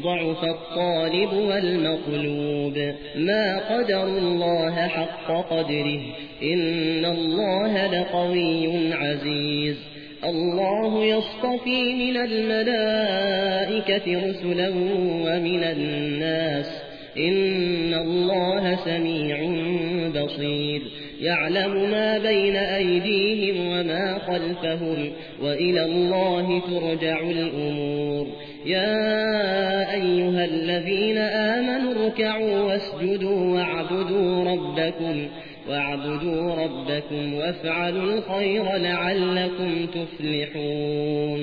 ضعف الطالب والمطلوب. ما قدر الله حق قدره. إن الله لقوي عزيز. الله يصطفي من الملائكة رسلا ومن الناس. إن الله سميع بصير. يعلم ما بين أيديهم وما خلفهم. وإلى الله ترجع الأمور. يا أيها الذين آمنوا اركعوا واسجدوا واعبدوا ربكم واعبدوا ربكم وافعلوا الخير لعلكم تفلحون.